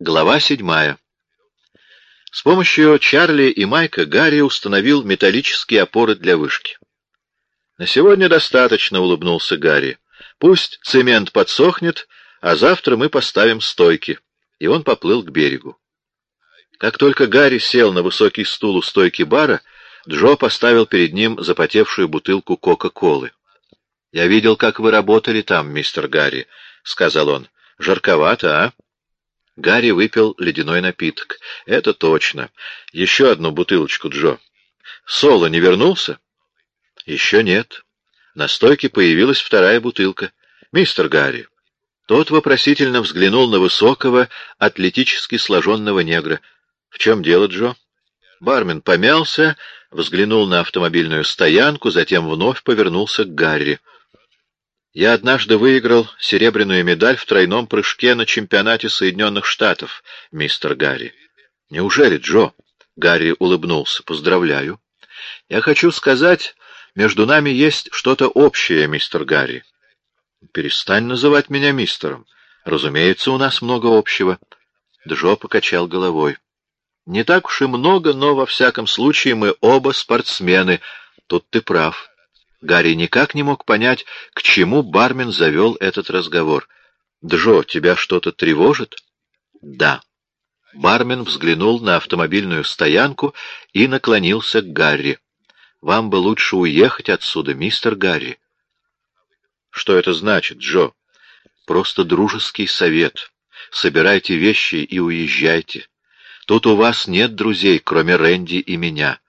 Глава седьмая. С помощью Чарли и Майка Гарри установил металлические опоры для вышки. «На сегодня достаточно», — улыбнулся Гарри. «Пусть цемент подсохнет, а завтра мы поставим стойки». И он поплыл к берегу. Как только Гарри сел на высокий стул у стойки бара, Джо поставил перед ним запотевшую бутылку Кока-Колы. «Я видел, как вы работали там, мистер Гарри», — сказал он. «Жарковато, а?» Гарри выпил ледяной напиток. «Это точно. Еще одну бутылочку, Джо. Соло не вернулся?» «Еще нет. На стойке появилась вторая бутылка. Мистер Гарри». Тот вопросительно взглянул на высокого, атлетически сложенного негра. «В чем дело, Джо?» Бармен помялся, взглянул на автомобильную стоянку, затем вновь повернулся к Гарри. Я однажды выиграл серебряную медаль в тройном прыжке на чемпионате Соединенных Штатов, мистер Гарри. Неужели, Джо? Гарри улыбнулся. Поздравляю. Я хочу сказать, между нами есть что-то общее, мистер Гарри. Перестань называть меня мистером. Разумеется, у нас много общего. Джо покачал головой. Не так уж и много, но во всяком случае мы оба спортсмены. Тут ты прав. Гарри никак не мог понять, к чему бармен завел этот разговор. «Джо, тебя что-то тревожит?» «Да». Бармен взглянул на автомобильную стоянку и наклонился к Гарри. «Вам бы лучше уехать отсюда, мистер Гарри». «Что это значит, Джо?» «Просто дружеский совет. Собирайте вещи и уезжайте. Тут у вас нет друзей, кроме Рэнди и меня.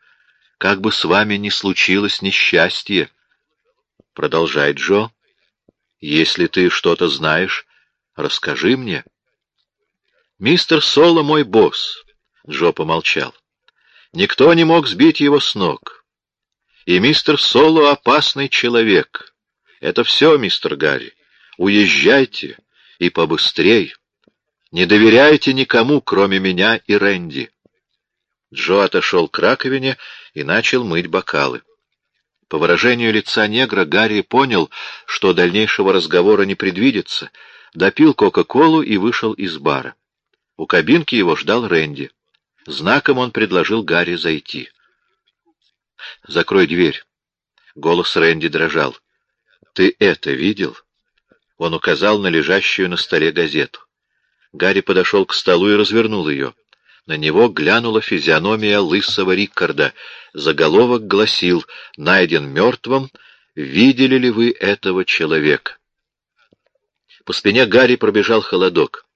Как бы с вами ни случилось несчастье, Продолжай, Джо. Если ты что-то знаешь, расскажи мне. Мистер Соло мой босс. Джо помолчал. Никто не мог сбить его с ног. И мистер Соло опасный человек. Это все, мистер Гарри. Уезжайте и побыстрей. Не доверяйте никому, кроме меня и Рэнди. Джо отошел к раковине и начал мыть бокалы. По выражению лица негра Гарри понял, что дальнейшего разговора не предвидится, допил Кока-Колу и вышел из бара. У кабинки его ждал Рэнди. Знаком он предложил Гарри зайти. «Закрой дверь». Голос Рэнди дрожал. «Ты это видел?» Он указал на лежащую на столе газету. Гарри подошел к столу и развернул ее. На него глянула физиономия лысого Риккарда. Заголовок гласил «Найден мертвым. Видели ли вы этого человека?» По спине Гарри пробежал холодок.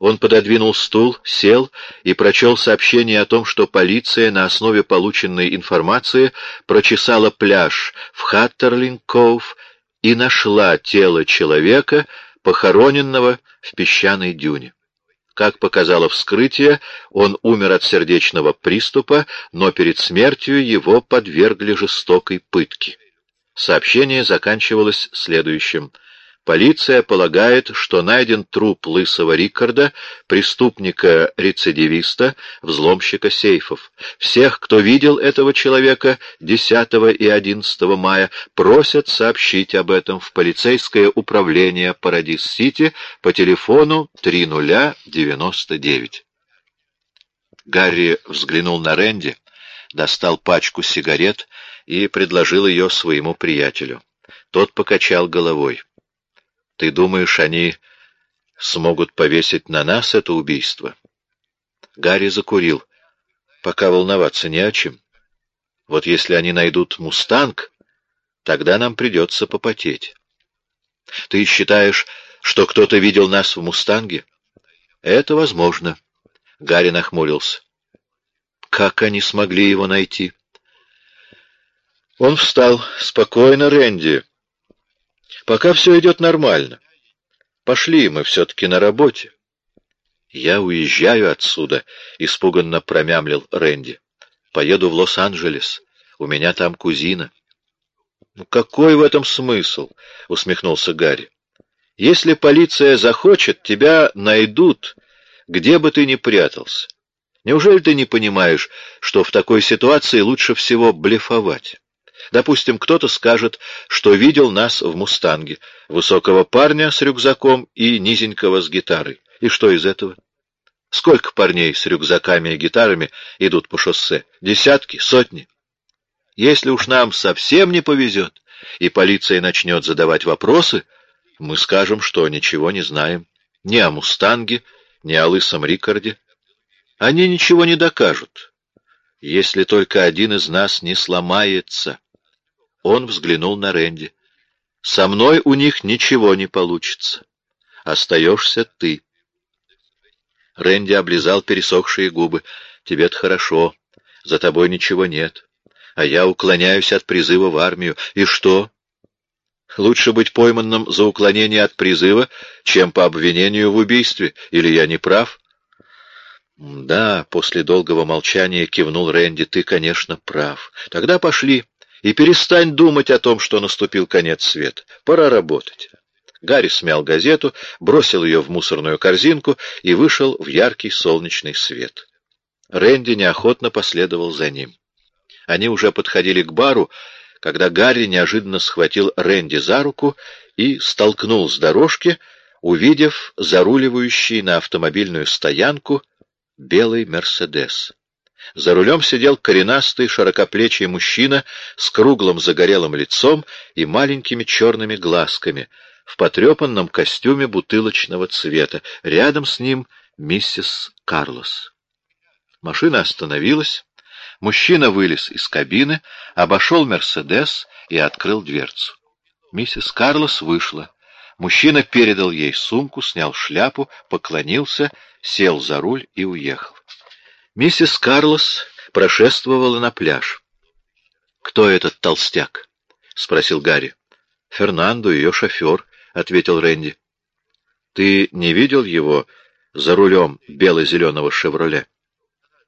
Он пододвинул стул, сел и прочел сообщение о том, что полиция на основе полученной информации прочесала пляж в Хаттерлинг-Коув и нашла тело человека, похороненного в песчаной дюне. Как показало вскрытие, он умер от сердечного приступа, но перед смертью его подвергли жестокой пытке. Сообщение заканчивалось следующим. Полиция полагает, что найден труп лысого Рикарда, преступника-рецидивиста, взломщика сейфов. Всех, кто видел этого человека 10 и 11 мая, просят сообщить об этом в полицейское управление Парадис-Сити по телефону 3099. Гарри взглянул на Рэнди, достал пачку сигарет и предложил ее своему приятелю. Тот покачал головой. Ты думаешь, они смогут повесить на нас это убийство? Гарри закурил. Пока волноваться не о чем. Вот если они найдут «Мустанг», тогда нам придется попотеть. Ты считаешь, что кто-то видел нас в «Мустанге»? Это возможно. Гарри нахмурился. Как они смогли его найти? Он встал. Спокойно, Рэнди. Пока все идет нормально. Пошли, мы все-таки на работе. Я уезжаю отсюда, — испуганно промямлил Рэнди. Поеду в Лос-Анджелес. У меня там кузина. «Ну какой в этом смысл? — усмехнулся Гарри. Если полиция захочет, тебя найдут, где бы ты ни прятался. Неужели ты не понимаешь, что в такой ситуации лучше всего блефовать? Допустим, кто-то скажет, что видел нас в «Мустанге», высокого парня с рюкзаком и низенького с гитарой. И что из этого? Сколько парней с рюкзаками и гитарами идут по шоссе? Десятки? Сотни? Если уж нам совсем не повезет, и полиция начнет задавать вопросы, мы скажем, что ничего не знаем. Ни о «Мустанге», ни о «Лысом Рикарде». Они ничего не докажут, если только один из нас не сломается. Он взглянул на Рэнди. «Со мной у них ничего не получится. Остаешься ты». Рэнди облизал пересохшие губы. «Тебе-то хорошо. За тобой ничего нет. А я уклоняюсь от призыва в армию. И что? Лучше быть пойманным за уклонение от призыва, чем по обвинению в убийстве. Или я не прав?» «Да», — после долгого молчания кивнул Рэнди, — «ты, конечно, прав. Тогда пошли, и перестань думать о том, что наступил конец света. Пора работать». Гарри смял газету, бросил ее в мусорную корзинку и вышел в яркий солнечный свет. Рэнди неохотно последовал за ним. Они уже подходили к бару, когда Гарри неожиданно схватил Рэнди за руку и столкнул с дорожки, увидев заруливающий на автомобильную стоянку белый «Мерседес». За рулем сидел коренастый, широкоплечий мужчина с круглым загорелым лицом и маленькими черными глазками — в потрепанном костюме бутылочного цвета. Рядом с ним миссис Карлос. Машина остановилась. Мужчина вылез из кабины, обошел «Мерседес» и открыл дверцу. Миссис Карлос вышла. Мужчина передал ей сумку, снял шляпу, поклонился, сел за руль и уехал. Миссис Карлос прошествовала на пляж. «Кто этот толстяк?» — спросил Гарри. «Фернандо, ее шофер», — ответил Рэнди. — Ты не видел его за рулем бело-зеленого «Шевроле»?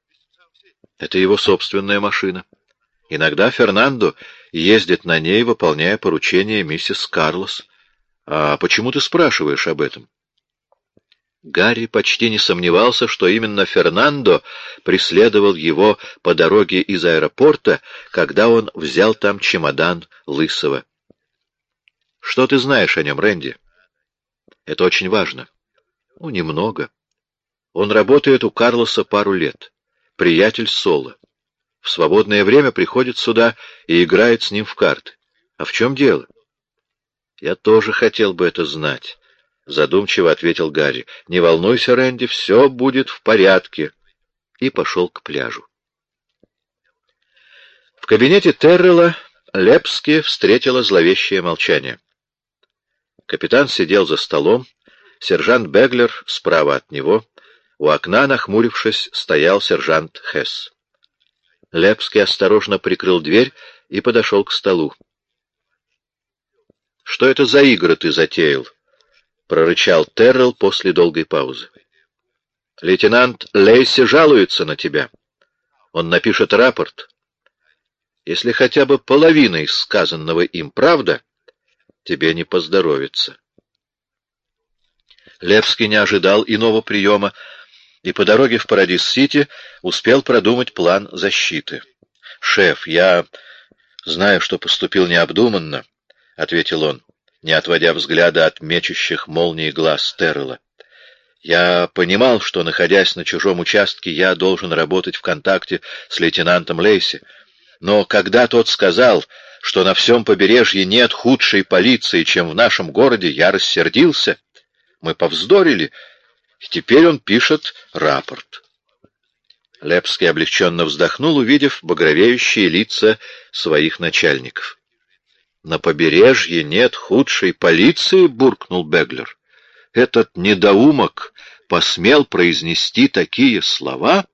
— Это его собственная машина. Иногда Фернандо ездит на ней, выполняя поручения миссис Карлос. А почему ты спрашиваешь об этом? Гарри почти не сомневался, что именно Фернандо преследовал его по дороге из аэропорта, когда он взял там чемодан Лысого. Что ты знаешь о нем, Рэнди? Это очень важно. Ну, немного. Он работает у Карлоса пару лет. Приятель Соло. В свободное время приходит сюда и играет с ним в карты. А в чем дело? Я тоже хотел бы это знать. Задумчиво ответил Гарри. Не волнуйся, Рэнди, все будет в порядке. И пошел к пляжу. В кабинете Террела Лепски встретила зловещее молчание. Капитан сидел за столом, сержант Беглер справа от него, у окна, нахмурившись, стоял сержант Хесс. Лепский осторожно прикрыл дверь и подошел к столу. — Что это за игры ты затеял? — прорычал Террell после долгой паузы. — Лейтенант Лейси жалуется на тебя. Он напишет рапорт. Если хотя бы половина из сказанного им правда, тебе не поздоровится. Левский не ожидал иного приема, и по дороге в Парадис-Сити успел продумать план защиты. «Шеф, я знаю, что поступил необдуманно», — ответил он, не отводя взгляда от мечущих молний глаз Террела. «Я понимал, что, находясь на чужом участке, я должен работать в контакте с лейтенантом Лейси, но когда тот сказал, что на всем побережье нет худшей полиции, чем в нашем городе, я рассердился. Мы повздорили, и теперь он пишет рапорт. Лепский облегченно вздохнул, увидев багровеющие лица своих начальников. «На побережье нет худшей полиции?» — буркнул Беглер. «Этот недоумок посмел произнести такие слова?»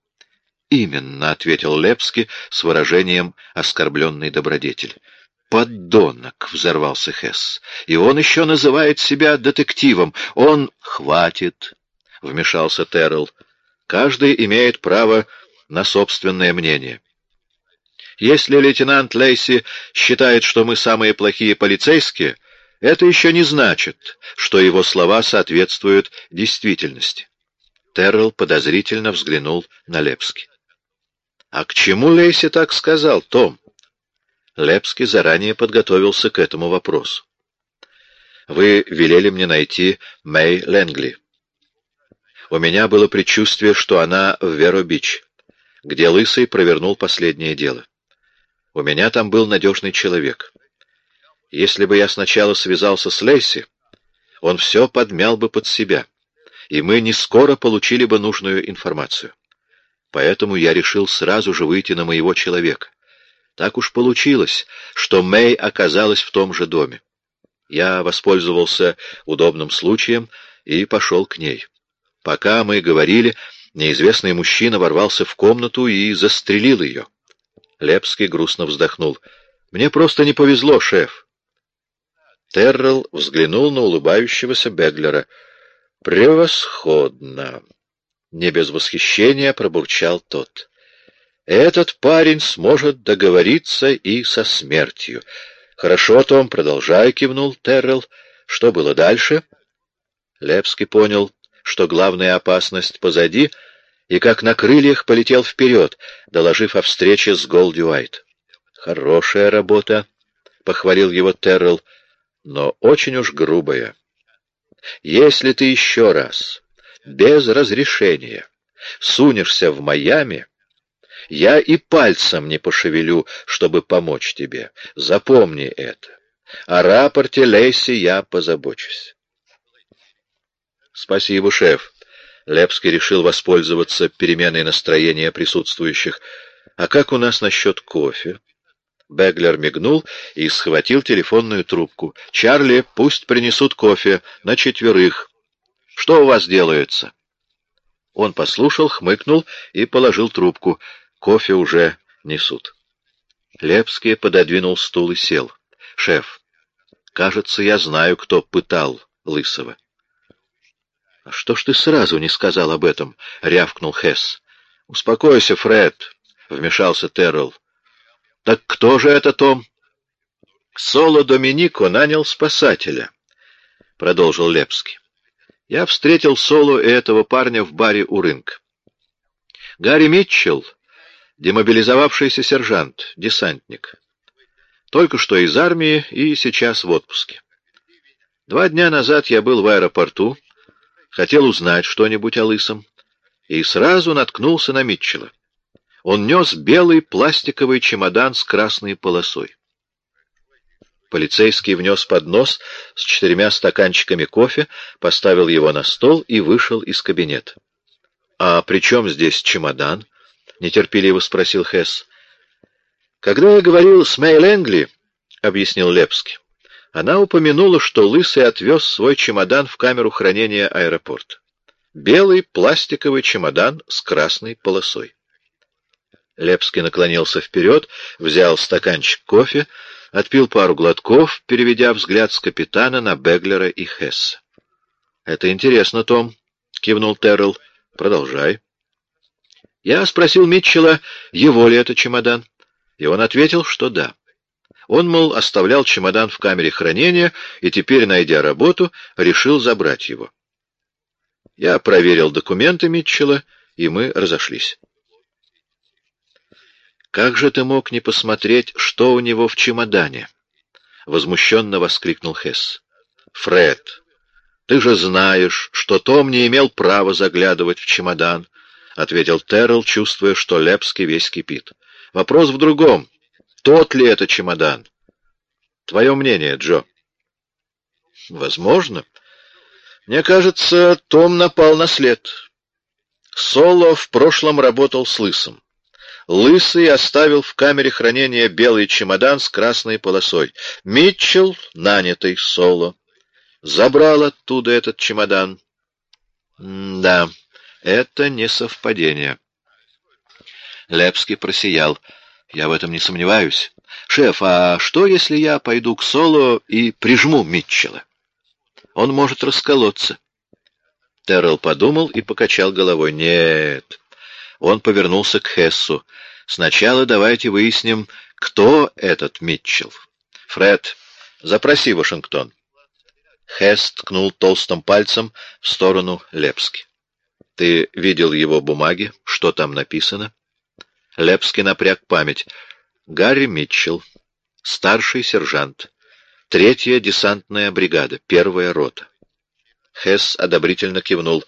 «Именно», — ответил Лепский с выражением оскорбленной добродетели. «Подонок!» — взорвался Хесс. «И он еще называет себя детективом. Он...» «Хватит!» — вмешался Террell. «Каждый имеет право на собственное мнение. Если лейтенант Лейси считает, что мы самые плохие полицейские, это еще не значит, что его слова соответствуют действительности». Террell подозрительно взглянул на Лепски. «А к чему Лейси так сказал, Том?» Лепский заранее подготовился к этому вопросу. «Вы велели мне найти Мэй Ленгли. У меня было предчувствие, что она в Веро-Бич, где Лысый провернул последнее дело. У меня там был надежный человек. Если бы я сначала связался с Лейси, он все подмял бы под себя, и мы не скоро получили бы нужную информацию. Поэтому я решил сразу же выйти на моего человека. Так уж получилось, что Мэй оказалась в том же доме. Я воспользовался удобным случаем и пошел к ней. Пока мы говорили, неизвестный мужчина ворвался в комнату и застрелил ее. Лепский грустно вздохнул. «Мне просто не повезло, шеф». Террелл взглянул на улыбающегося Беглера. «Превосходно!» Не без восхищения пробурчал тот. «Этот парень сможет договориться и со смертью». «Хорошо, Том, продолжай», — кивнул Террелл. «Что было дальше?» Лепский понял, что главная опасность позади, и как на крыльях полетел вперед, доложив о встрече с Голди. «Хорошая работа», — похвалил его Террелл, — «но очень уж грубая. Если ты еще раз, без разрешения, сунешься в Майами, я и пальцем не пошевелю, чтобы помочь тебе. Запомни это. О рапорте Лейси я позабочусь. Спасибо, шеф. Лепский решил воспользоваться переменой настроения присутствующих. А как у нас насчет кофе? Беглер мигнул и схватил телефонную трубку. «Чарли, пусть принесут кофе на четверых. Что у вас делается?» Он послушал, хмыкнул и положил трубку. Кофе уже несут. Лепский пододвинул стул и сел. «Шеф, кажется, я знаю, кто пытал Лысого». «А что ж ты сразу не сказал об этом?» — рявкнул Хесс. «Успокойся, Фред», — вмешался Террелл. «Так кто же это, Том?» «Соло Доминико нанял спасателя», — продолжил Лепский. «Я встретил Соло и этого парня в баре у рынка. Гарри Митчелл Демобилизовавшийся сержант, десантник. Только что из армии и сейчас в отпуске. Два дня назад я был в аэропорту, хотел узнать что-нибудь о Лысом, и сразу наткнулся на Митчелла. Он нес белый пластиковый чемодан с красной полосой. Полицейский внес поднос с четырьмя стаканчиками кофе, поставил его на стол и вышел из кабинета. «А при чем здесь чемодан?» — нетерпеливо спросил Хесс. «Когда я говорил с Мэй Лэнгли, — объяснил Лепский, — она упомянула, что Лысый отвез свой чемодан в камеру хранения аэропорта. Белый пластиковый чемодан с красной полосой. Лепский наклонился вперед, взял стаканчик кофе, отпил пару глотков, переведя взгляд с капитана на Беглера и Хесса. — Это интересно, Том, — кивнул Террелл. — Продолжай. Я спросил Митчелла, его ли это чемодан, и он ответил, что да. Он, мол, оставлял чемодан в камере хранения и теперь, найдя работу, решил забрать его. Я проверил документы Митчелла, и мы разошлись. «Как же ты мог не посмотреть, что у него в чемодане?» — возмущенно воскликнул Хесс. «Фред, ты же знаешь, что Том не имел права заглядывать в чемодан, — ответил Террell, чувствуя, что Лепский весь кипит. — Вопрос в другом. Тот ли это чемодан? Твое мнение, Джо? — Возможно. Мне кажется, Том напал на след. Соло в прошлом работал с Лысым. Лысый оставил в камере хранения белый чемодан с красной полосой. Митчелл, нанятый Соло, забрал оттуда этот чемодан. М да. Это не совпадение. Лепский просиял. Я в этом не сомневаюсь. Шеф, а что, если я пойду к Соло и прижму Митчелла? Он может расколоться. Террell подумал и покачал головой. Нет. Он повернулся к Хессу. Сначала давайте выясним, кто этот Митчелл. Фред, запроси Вашингтон. Хесс ткнул толстым пальцем в сторону Лепски. Ты видел его бумаги? Что там написано? Лепский напряг память. Гарри Митчелл, старший сержант, третья десантная бригада, первая рота. Хесс одобрительно кивнул.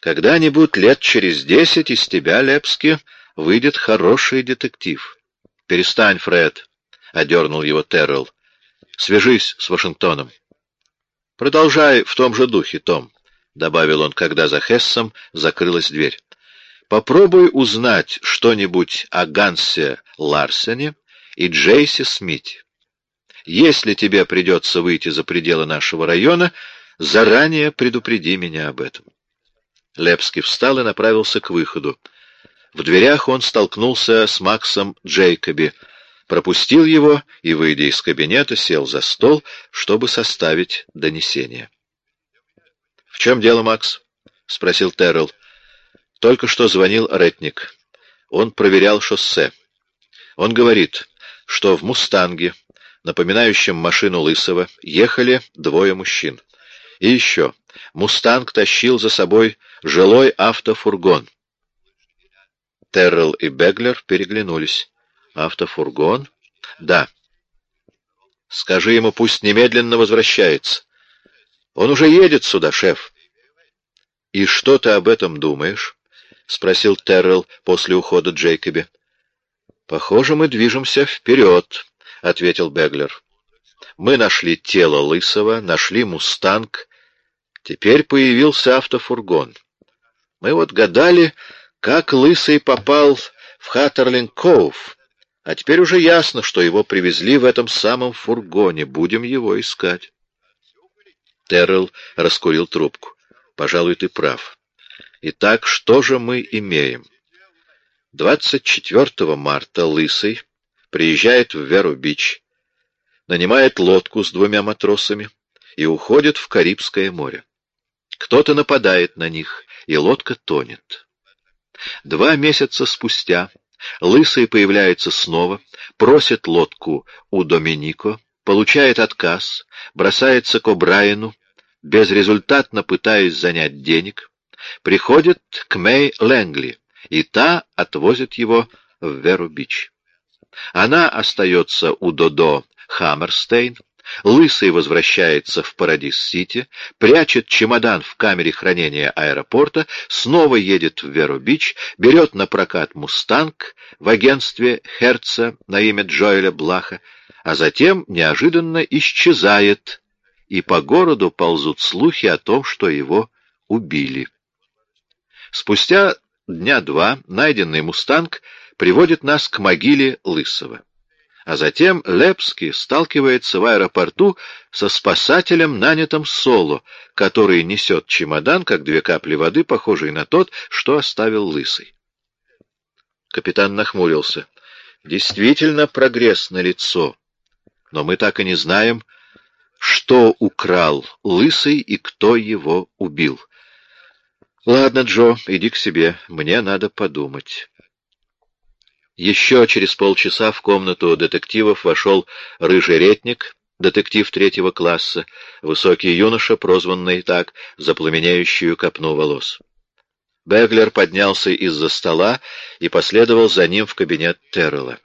Когда-нибудь лет через десять из тебя, Лепски, выйдет хороший детектив. Перестань, Фред, — одернул его Террелл. Свяжись с Вашингтоном. Продолжай в том же духе, Том, — добавил он, когда за Хессом закрылась дверь. Попробуй узнать что-нибудь о Гансе Ларсене и Джейсе Смите. Если тебе придется выйти за пределы нашего района, заранее предупреди меня об этом. Лепский встал и направился к выходу. В дверях он столкнулся с Максом Джейкоби, пропустил его и, выйдя из кабинета, сел за стол, чтобы составить донесение. — В чем дело, Макс? — спросил Террелл. Только что звонил Ретник. Он проверял шоссе. Он говорит, что в «Мустанге», напоминающем машину Лысого, ехали двое мужчин. И еще, «Мустанг» тащил за собой жилой автофургон. Террell и Беглер переглянулись. «Автофургон?» «Да». «Скажи ему, пусть немедленно возвращается. Он уже едет сюда, шеф». «И что ты об этом думаешь?» — спросил Террell после ухода Джейкоби. «Похоже, мы движемся вперед», — ответил Беглер. «Мы нашли тело Лысого, нашли «Мустанг». Теперь появился автофургон. Мы вот гадали, как Лысый попал в Хаттерлинг-Коув, а теперь уже ясно, что его привезли в этом самом фургоне. Будем его искать». Террell раскурил трубку. «Пожалуй, ты прав. Итак, что же мы имеем?» 24 марта Лысый приезжает в Веру-Бич, нанимает лодку с двумя матросами и уходит в Карибское море. Кто-то нападает на них, и лодка тонет. Два месяца спустя Лысый появляется снова, просит лодку у Доминико, получает отказ, бросается к О'Брайену, безрезультатно пытаясь занять денег, приходит к Мэй Лэнгли, и та отвозит его в Веру-Бич. Она остается у Додо Хаммерстейн, Лысый возвращается в Парадис-Сити, прячет чемодан в камере хранения аэропорта, снова едет в Веру-Бич, берет на прокат «Мустанг» в агентстве Херца на имя Джоэля Блаха, а затем неожиданно исчезает, и по городу ползут слухи о том, что его убили. Спустя дня два найденный «Мустанг» приводит нас к могиле Лысого. А затем Лепский сталкивается в аэропорту со спасателем, нанятым Соло, который несет чемодан, как две капли воды, похожий на тот, что оставил Лысый. Капитан нахмурился. Действительно прогресс на лицо, но мы так и не знаем, что украл Лысый и кто его убил. Ладно, Джо, иди к себе, мне надо подумать. Еще через полчаса в комнату детективов вошел рыжий ретник, детектив третьего класса, высокий юноша, прозванный так за пламенеющую копну волос. Беглер поднялся из-за стола и последовал за ним в кабинет Террелла.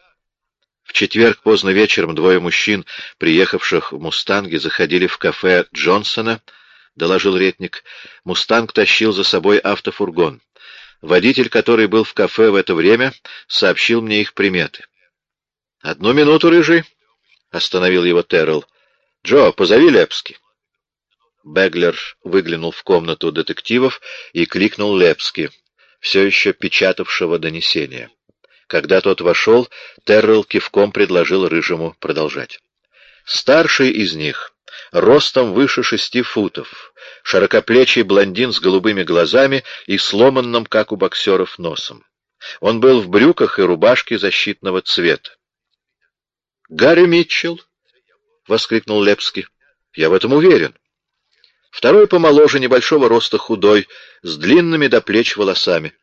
В четверг поздно вечером двое мужчин, приехавших в «Мустанге», заходили в кафе Джонсона, — доложил ретник. «Мустанг» тащил за собой автофургон. Водитель, который был в кафе в это время, сообщил мне их приметы. — Одну минуту, рыжий, — остановил его Террell. — Джо, позови Лепски. Беглер выглянул в комнату детективов и кликнул Лепски, все еще печатавшего донесение. Когда тот вошел, Террell кивком предложил Рыжему продолжать. Старший из них, ростом выше шести футов, широкоплечий блондин с голубыми глазами и сломанным, как у боксеров, носом. Он был в брюках и рубашке защитного цвета. — Гарри Митчелл! — воскликнул Лепский. — Я в этом уверен. Второй помоложе, небольшого роста худой, с длинными до плеч волосами.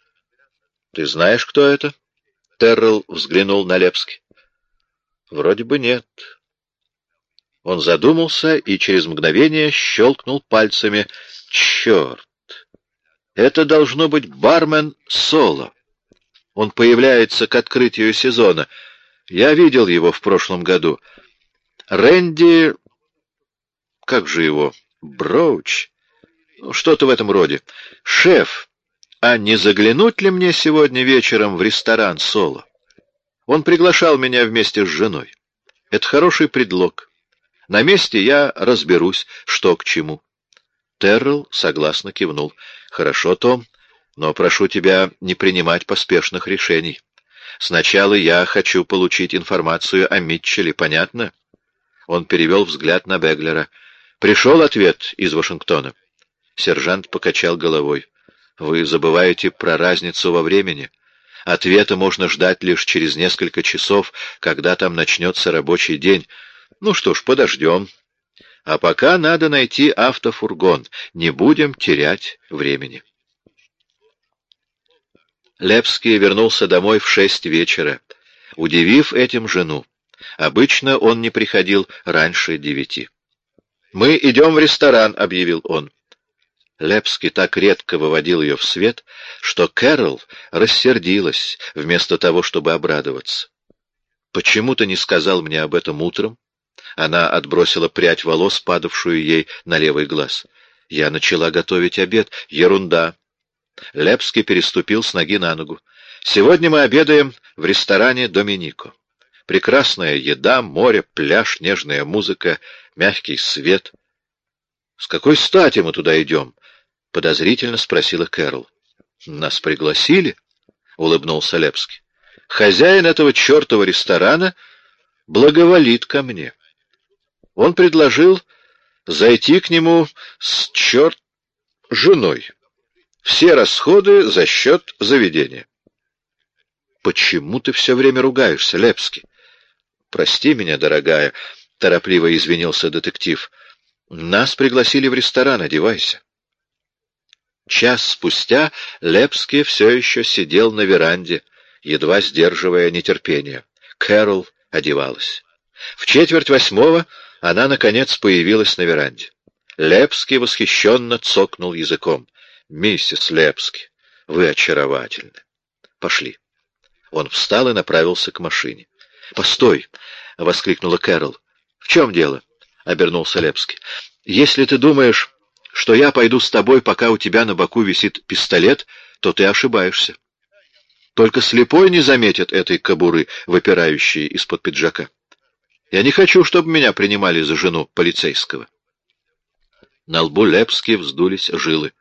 — Ты знаешь, кто это? Террell взглянул на Лепский. — Вроде бы нет. Он задумался и через мгновение щелкнул пальцами. Черт! Это должно быть бармен Соло. Он появляется к открытию сезона. Я видел его в прошлом году. Рэнди... Как же его? Броуч? Ну, что-то в этом роде. Шеф а не заглянуть ли мне сегодня вечером в ресторан Соло? Он приглашал меня вместе с женой. Это хороший предлог. На месте я разберусь, что к чему. Террell согласно кивнул. «Хорошо, Том, но прошу тебя не принимать поспешных решений. Сначала я хочу получить информацию о Митчеле, понятно?» Он перевел взгляд на Беглера. «Пришел ответ из Вашингтона?» Сержант покачал головой. «Вы забываете про разницу во времени. Ответа можно ждать лишь через несколько часов, когда там начнется рабочий день. Ну что ж, подождем. А пока надо найти автофургон. Не будем терять времени». Лепский вернулся домой в шесть вечера, удивив этим жену. Обычно он не приходил раньше девяти. «Мы идем в ресторан», — объявил он. Лепский так редко выводил ее в свет, что Кэрол рассердилась, вместо того, чтобы обрадоваться. «Почему ты не сказал мне об этом утром?» Она отбросила прядь волос, падавшую ей на левый глаз. «Я начала готовить обед. Ерунда!» Лепский переступил с ноги на ногу. «Сегодня мы обедаем в ресторане «Доминико». Прекрасная еда, море, пляж, нежная музыка, мягкий свет. С какой стати мы туда идем? — подозрительно спросила Кэрол. «Нас пригласили?» — улыбнулся Лепский. «Хозяин этого чертова ресторана благоволит ко мне. Он предложил зайти к нему с черт женой. Все расходы за счет заведения». «Почему ты все время ругаешься, Лепский?» «Прости меня, дорогая», — торопливо извинился детектив. «Нас пригласили в ресторан, одевайся». Час спустя Лепский все еще сидел на веранде, едва сдерживая нетерпение. Кэрол одевалась. В четверть восьмого она, наконец, появилась на веранде. Лепский восхищенно цокнул языком. «Миссис Лепский, вы очаровательны. Пошли». Он встал и направился к машине. «Постой!» — воскликнула Кэрол. «В чем дело?» — обернулся Лепский. «Если ты думаешь, что я пойду с тобой, пока у тебя на боку висит пистолет, то ты ошибаешься. Только слепой не заметит этой кобуры, выпирающей из-под пиджака. Я не хочу, чтобы меня принимали за жену полицейского. На лбу Лепски вздулись жилы.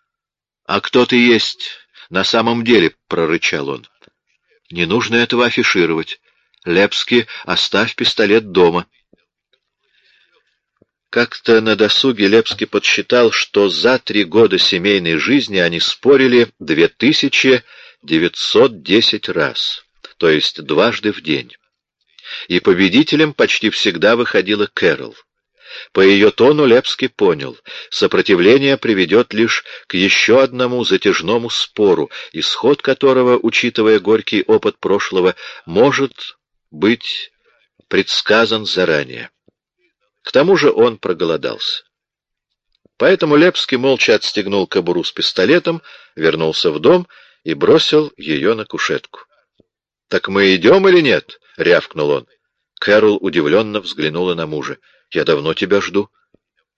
— А кто ты есть на самом деле? — прорычал он. — Не нужно этого афишировать. Лепски, оставь пистолет дома. — как-то на досуге Лепский подсчитал, что за три года семейной жизни они спорили 2910 раз, то есть дважды в день. И победителем почти всегда выходила Кэрол. По ее тону Лепский понял, сопротивление приведет лишь к еще одному затяжному спору, исход которого, учитывая горький опыт прошлого, может быть предсказан заранее. К тому же он проголодался. Поэтому Лепский молча отстегнул кобуру с пистолетом, вернулся в дом и бросил ее на кушетку. — Так мы идем или нет? — рявкнул он. Кэрол удивленно взглянула на мужа. — Я давно тебя жду.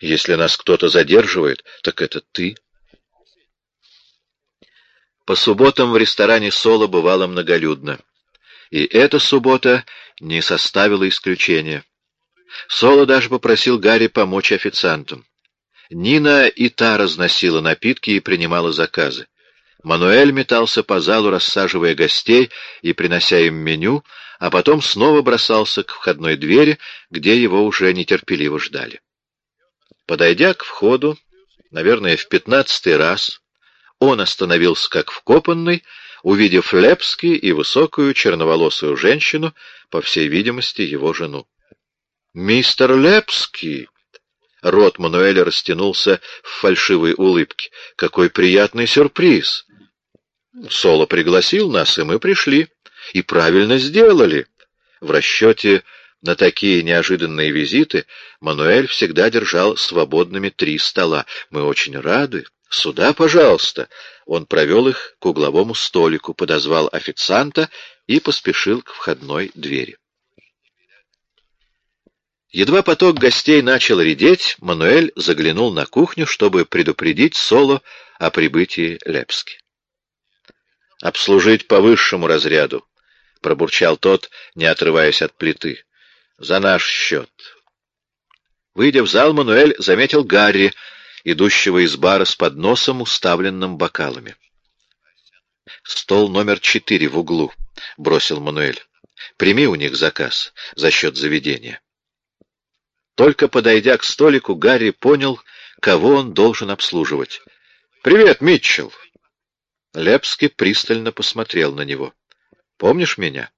Если нас кто-то задерживает, так это ты. По субботам в ресторане «Соло» бывало многолюдно. И эта суббота не составила исключения. Соло даже попросил Гарри помочь официантам. Нина и та разносила напитки и принимала заказы. Мануэль метался по залу, рассаживая гостей и принося им меню, а потом снова бросался к входной двери, где его уже нетерпеливо ждали. Подойдя к входу, наверное, в пятнадцатый раз, он остановился как вкопанный, увидев Лепски и высокую черноволосую женщину, по всей видимости, его жену. «Мистер Лепский!» Рот Мануэля растянулся в фальшивой улыбке. «Какой приятный сюрприз!» Соло пригласил нас, и мы пришли. И правильно сделали. В расчете на такие неожиданные визиты Мануэль всегда держал свободными три стола. Мы очень рады. Сюда, пожалуйста. Он провел их к угловому столику, подозвал официанта и поспешил к входной двери. Едва поток гостей начал редеть, Мануэль заглянул на кухню, чтобы предупредить Соло о прибытии Лепски. Обслужить по высшему разряду, — пробурчал тот, не отрываясь от плиты. — За наш счет. Выйдя в зал, Мануэль заметил Гарри, идущего из бара с подносом, уставленным бокалами. «Стол номер четыре в углу», — бросил Мануэль. «Прими у них заказ за счет заведения». Только подойдя к столику, Гарри понял, кого он должен обслуживать. «Привет, Митчелл!» Лепский пристально посмотрел на него. «Помнишь меня?»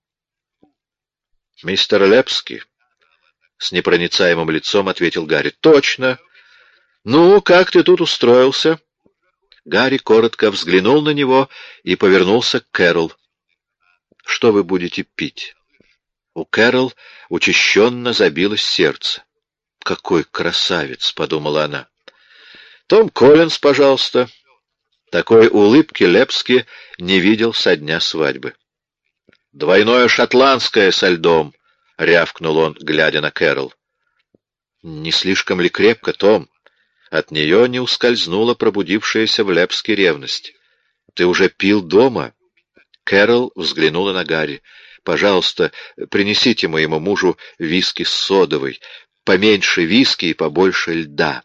«Мистер Лепский», — с непроницаемым лицом ответил Гарри. «Точно! Ну, как ты тут устроился?» Гарри коротко взглянул на него и повернулся к Кэрол. «Что вы будете пить?» У Кэрол учащенно забилось сердце. «Какой красавец!» — подумала она. «Том Коллинз, пожалуйста». Такой улыбки Лепски не видел со дня свадьбы. «Двойное шотландское со льдом», — рявкнул он, глядя на Кэрол. «Не слишком ли крепко, Том?» От нее не ускользнула пробудившаяся в Лепске ревность. «Ты уже пил дома?» Кэрол взглянула на Гарри. «Пожалуйста, принесите моему мужу виски с содовой. Поменьше виски и побольше льда».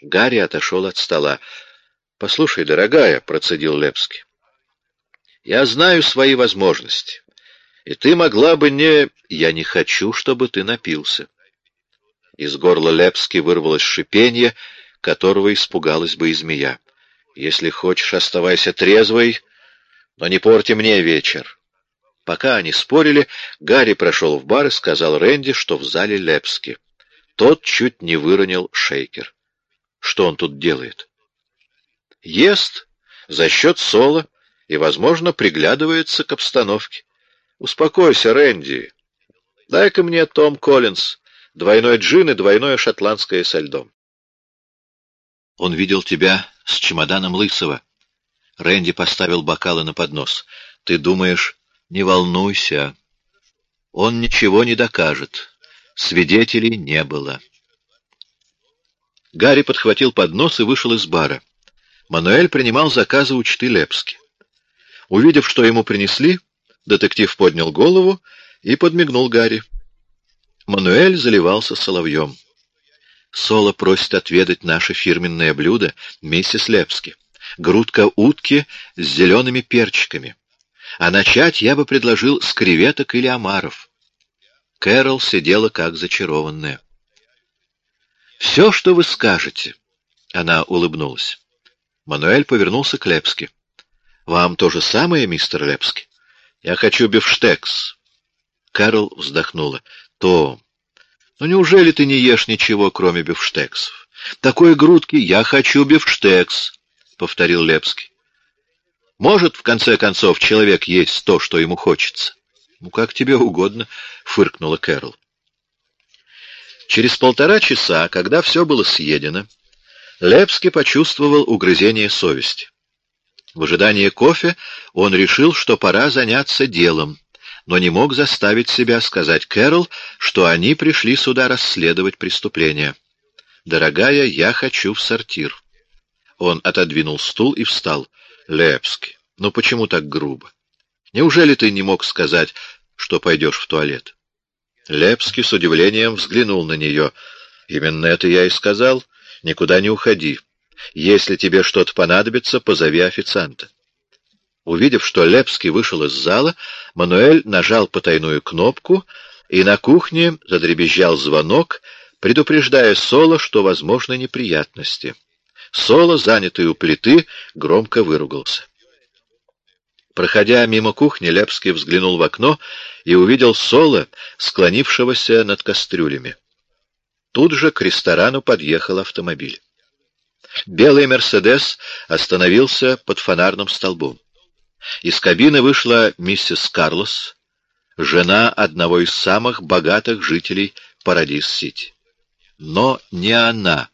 Гарри отошел от стола. «Послушай, дорогая», — процедил Лепский, — «я знаю свои возможности, и ты могла бы не... Я не хочу, чтобы ты напился». Из горла Лепски вырвалось шипение, которого испугалась бы и змея. «Если хочешь, оставайся трезвой, но не порти мне вечер». Пока они спорили, Гарри прошел в бар и сказал Рэнди, что в зале Лепски. Тот чуть не выронил шейкер. Что он тут делает? Ест за счет Соло и, возможно, приглядывается к обстановке. Успокойся, Рэнди. Дай-ка мне Том Коллинз. Двойной джин и двойное шотландское со льдом. Он видел тебя с чемоданом Лысого. Рэнди поставил бокалы на поднос. Ты думаешь, не волнуйся. Он ничего не докажет. Свидетелей не было. Гарри подхватил поднос и вышел из бара. Мануэль принимал заказы у чты Лепски. Увидев, что ему принесли, детектив поднял голову и подмигнул Гарри. Мануэль заливался соловьем. Соло просит отведать наше фирменное блюдо, миссис Лепски. Грудка утки с зелеными перчиками. А начать я бы предложил с креветок или омаров. Кэрол сидела как зачарованная. «Все, что вы скажете», — она улыбнулась. Мануэль повернулся к Лепски. «Вам то же самое, мистер Лепски? Я хочу бифштекс». Кэрол вздохнула. Том, ну неужели ты не ешь ничего, кроме бифштексов? Такой грудки я хочу бифштекс, — повторил Лепский. Может, в конце концов, человек есть то, что ему хочется? Ну, как тебе угодно, — фыркнула Кэрол. Через полтора часа, когда все было съедено, Лепский почувствовал угрызение совести. В ожидании кофе он решил, что пора заняться делом, но не мог заставить себя сказать Кэрол, что они пришли сюда расследовать преступление. «Дорогая, я хочу в сортир». Он отодвинул стул и встал. «Лепски, ну почему так грубо? Неужели ты не мог сказать, что пойдешь в туалет?» Лепский с удивлением взглянул на нее. «Именно это я и сказал. Никуда не уходи. Если тебе что-то понадобится, позови официанта». Увидев, что Лепский вышел из зала, Мануэль нажал потайную кнопку, и на кухне задребезжал звонок, предупреждая Соло, что возможны неприятности. Соло, занятый у плиты, громко выругался. Проходя мимо кухни, Лепский взглянул в окно и увидел Соло, склонившегося над кастрюлями. Тут же к ресторану подъехал автомобиль. Белый «Мерседес» остановился под фонарным столбом. Из кабины вышла миссис Карлос, жена одного из самых богатых жителей Парадис-Сити. Но не она,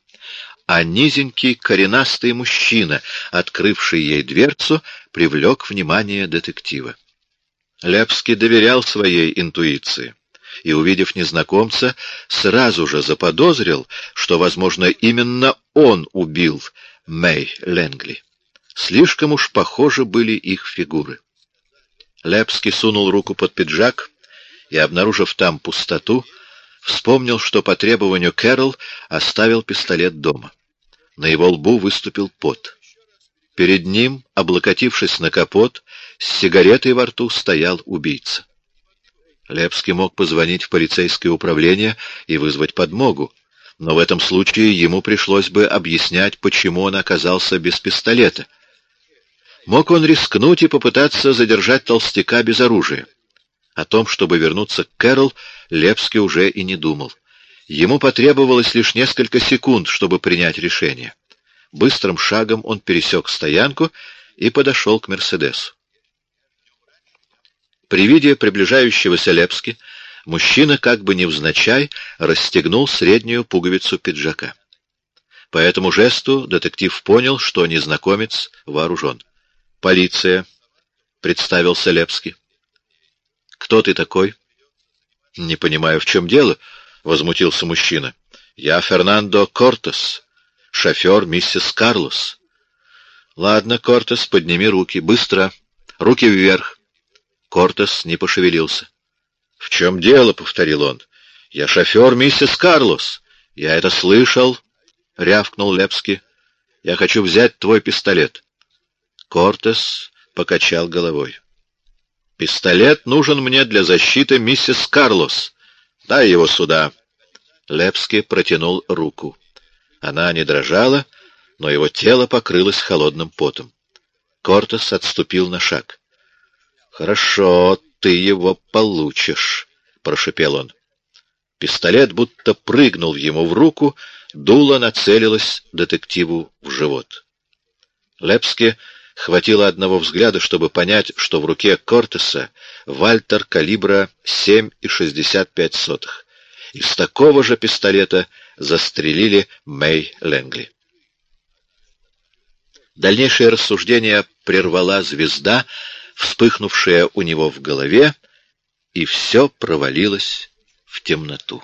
а низенький коренастый мужчина, открывший ей дверцу, привлек внимание детектива. Лепский доверял своей интуиции и, увидев незнакомца, сразу же заподозрил, что, возможно, именно он убил Мэй Ленгли. Слишком уж похожи были их фигуры. Лепский сунул руку под пиджак и, обнаружив там пустоту, вспомнил, что по требованию Кэрол оставил пистолет дома. На его лбу выступил пот. Перед ним, облокотившись на капот, с сигаретой во рту стоял убийца. Лепский мог позвонить в полицейское управление и вызвать подмогу, но в этом случае ему пришлось бы объяснять, почему он оказался без пистолета. Мог он рискнуть и попытаться задержать толстяка без оружия. О том, чтобы вернуться к Кэрол, Лепский уже и не думал. Ему потребовалось лишь несколько секунд, чтобы принять решение. Быстрым шагом он пересек стоянку и подошел к Мерседесу. При виде приближающегося Лепски мужчина, как бы невзначай, расстегнул среднюю пуговицу пиджака. По этому жесту детектив понял, что незнакомец вооружен. «Полиция», — представился Лепский. «Кто ты такой?» «Не понимаю, в чем дело», — возмутился мужчина. «Я Фернандо Кортес, шофер миссис Карлос. Ладно, Кортес, подними руки. Быстро. Руки вверх. Кортес не пошевелился. В чем дело? повторил он. Я шофер миссис Карлос. Я это слышал, рявкнул Лепски. Я хочу взять твой пистолет. Кортес покачал головой. Пистолет нужен мне для защиты миссис Карлос. Дай его сюда. Лепски протянул руку. Она не дрожала, но его тело покрылось холодным потом. Кортес отступил на шаг. «Хорошо, ты его получишь», — прошепел он. Пистолет будто прыгнул ему в руку, дуло нацелилось детективу в живот. Лепске хватило одного взгляда, чтобы понять, что в руке Кортеса Вальтер калибра 7,65. Из такого же пистолета застрелили Мэй Лэнгли. Дальнейшее рассуждение прервала звезда, вспыхнувшая у него в голове, и все провалилось в темноту.